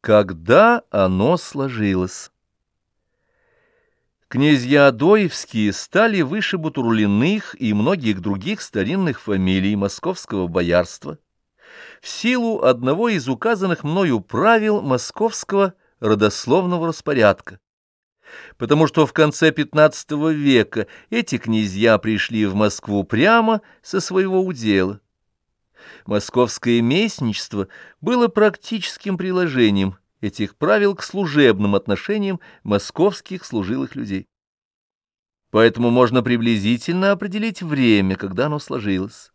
Когда оно сложилось? Князья Адоевские стали выше Бутурлиных и многих других старинных фамилий московского боярства в силу одного из указанных мною правил московского родословного распорядка, потому что в конце XV века эти князья пришли в Москву прямо со своего удела московское местничество было практическим приложением этих правил к служебным отношениям московских служилых людей. Поэтому можно приблизительно определить время, когда оно сложилось.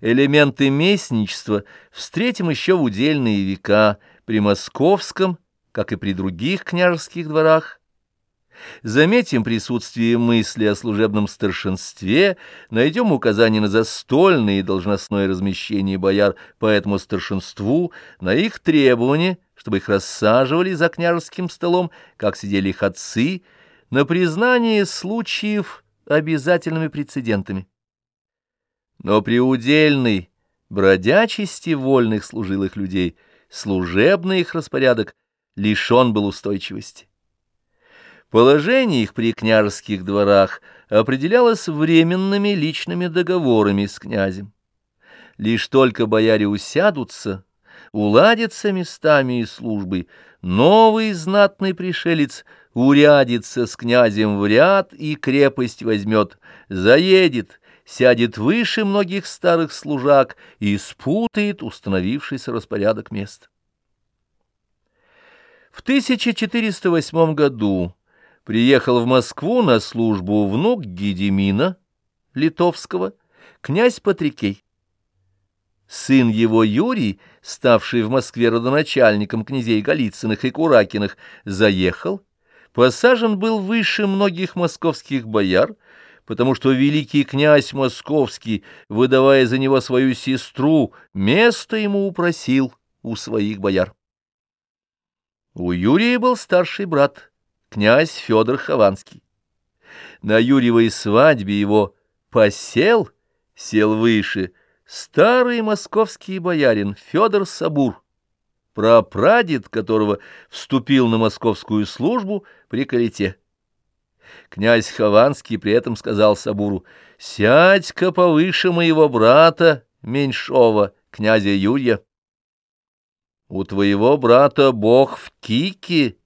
Элементы местничества встретим еще в удельные века при московском, как и при других княжеских дворах, Заметим присутствие мысли о служебном старшинстве, найдем указание на застольное и должностное размещение бояр по этому старшинству, на их требование, чтобы их рассаживали за княжеским столом, как сидели их отцы, на признание случаев обязательными прецедентами. Но при удельной бродячести вольных служилых людей служебный их распорядок лишен был устойчивости. Положение их при княжеских дворах определялось временными личными договорами с князем. Лишь только бояре усядутся, уладятся местами и службой, новый знатный пришелец урядится с князем в ряд и крепость возьмет, заедет, сядет выше многих старых служак и спутает установившийся распорядок мест. В 1408 году приехал в Москву на службу внук Гедемина Литовского, князь Патрикей. Сын его Юрий, ставший в Москве родоначальником князей Голицыных и Куракиных, заехал, посажен был выше многих московских бояр, потому что великий князь московский, выдавая за него свою сестру, место ему упросил у своих бояр. У Юрия был старший брат князь Федор Хованский. На Юрьевой свадьбе его посел, сел выше, старый московский боярин Федор Сабур, прапрадед которого вступил на московскую службу при Калите. Князь Хованский при этом сказал Сабуру, «Сядь-ка повыше моего брата, меньшого, князя Юрия. У твоего брата бог в кике,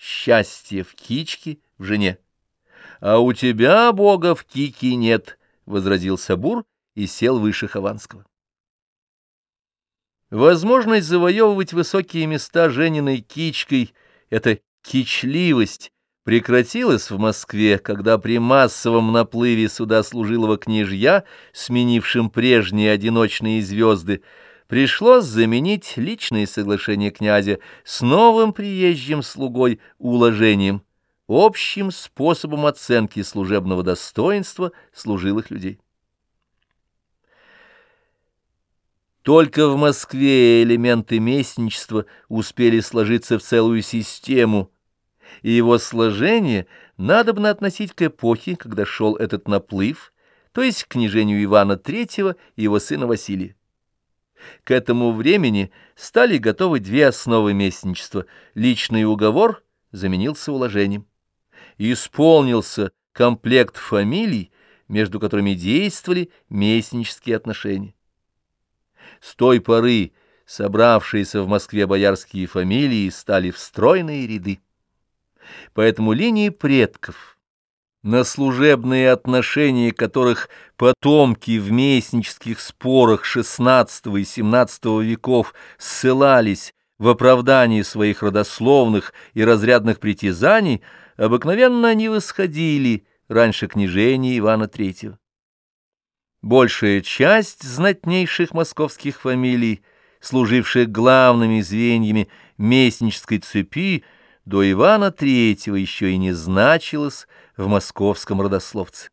счастье в кичке, в жене. — А у тебя, бога, в кике нет, — возразил Сабур и сел выше Хованского. Возможность завоевывать высокие места Жениной кичкой — это кичливость — прекратилась в Москве, когда при массовом наплыве суда служилого княжья, сменившим прежние одиночные звезды, пришлось заменить личные соглашения князя с новым приезжим слугой уложением, общим способом оценки служебного достоинства служилых людей. Только в Москве элементы местничества успели сложиться в целую систему, и его сложение надобно относить к эпохе, когда шел этот наплыв, то есть к княжению Ивана III и его сына Василия. К этому времени стали готовы две основы местничества. Личный уговор заменился уложением. Исполнился комплект фамилий, между которыми действовали местнические отношения. С той поры собравшиеся в Москве боярские фамилии стали в стройные ряды. Поэтому линии предков – на служебные отношения которых потомки в местнических спорах XVI и XVII веков ссылались в оправдании своих родословных и разрядных притязаний, обыкновенно не восходили раньше княжения Ивана III. Большая часть знатнейших московских фамилий, служивших главными звеньями местнической цепи, до Ивана III еще и не значилась в московском родословце.